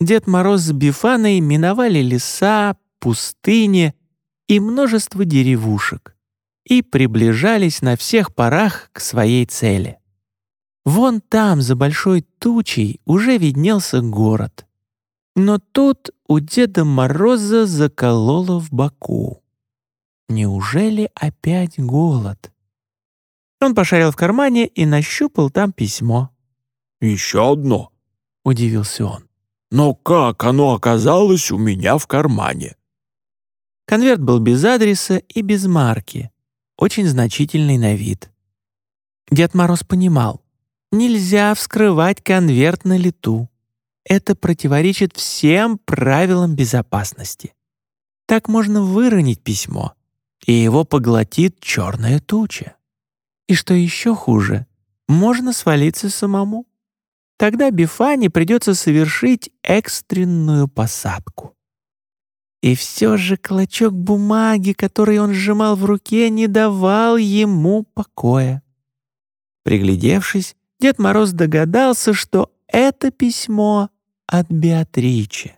Дед Мороз с Бифаной миновали леса, пустыни и множество деревушек и приближались на всех парах к своей цели. Вон там, за большой тучей, уже виднелся город. Но тут у Деда Мороза закололо в боку. Неужели опять голод? Он пошарил в кармане и нащупал там письмо. «Еще одно», — удивился он. «Но как оно оказалось у меня в кармане?» Конверт был без адреса и без марки, очень значительный на вид. Дед Мороз понимал, нельзя вскрывать конверт на лету. Это противоречит всем правилам безопасности. Так можно выронить письмо, и его поглотит черная туча. И что еще хуже, можно свалиться самому. Тогда Бифане придется совершить экстренную посадку. И все же клочок бумаги, который он сжимал в руке, не давал ему покоя. Приглядевшись, Дед Мороз догадался, что это письмо от Беатричи.